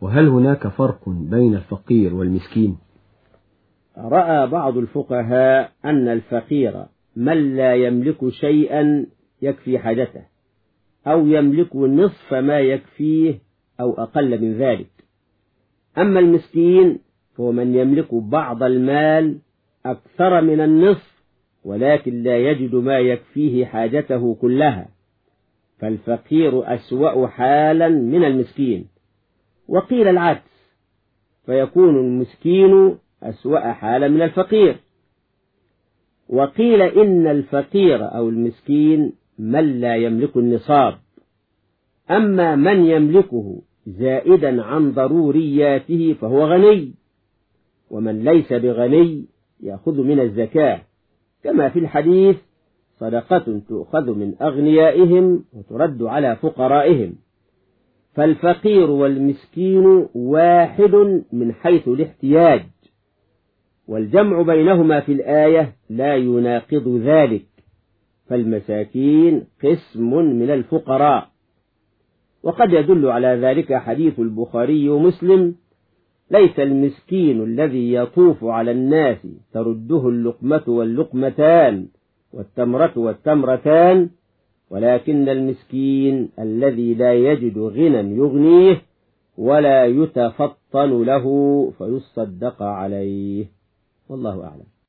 وهل هناك فرق بين الفقير والمسكين؟ رأى بعض الفقهاء أن الفقير من لا يملك شيئا يكفي حاجته أو يملك نصف ما يكفيه أو أقل من ذلك. أما المسكين هو من يملك بعض المال أكثر من النصف ولكن لا يجد ما يكفيه حاجته كلها. فالفقير أسوأ حالا من المسكين. وقيل العكس. فيكون المسكين أسوأ حالا من الفقير. وقيل إن الفقير أو المسكين من لا يملك النصاب. أما من يملكه زائدا عن ضرورياته فهو غني. ومن ليس بغني يأخذ من الزكاة. كما في الحديث صدقة تؤخذ من أغنيائهم وترد على فقرائهم. فالفقير والمسكين واحد من حيث الاحتياج والجمع بينهما في الآية لا يناقض ذلك فالمساكين قسم من الفقراء. وقد يدل على ذلك حديث البخاري ومسلم ليس المسكين الذي يطوف على الناس ترده اللقمة واللقمتان والتمرة والتمرتان ولكن المسكين الذي لا يجد غنى يغنيه ولا يتفطن له فيصدق عليه. والله أعلم.